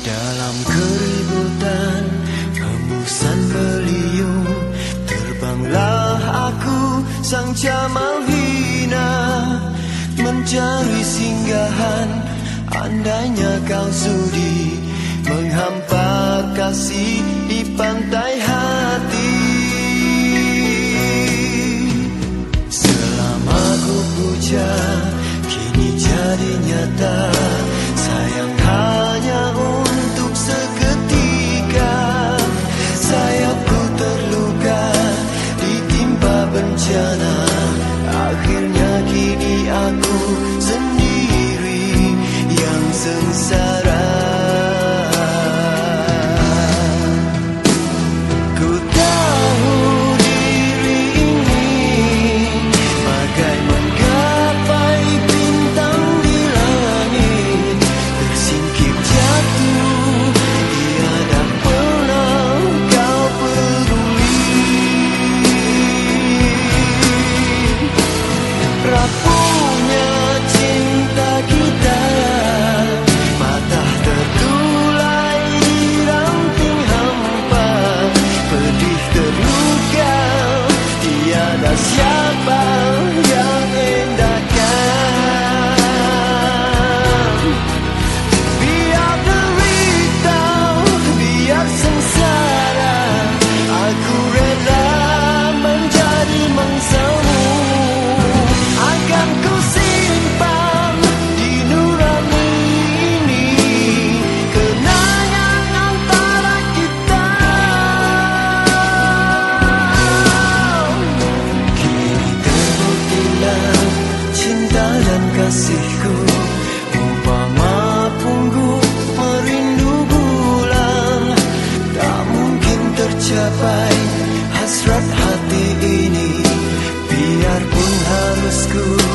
Dalam keributan Hembusan beliung Terbanglah aku Sang Jamal hina. Mencari singgahan Andainya kau sudi menghampa kasih Di pantai hati. Selama ku puja Kini jadi nyata. ini Biarpun harus ku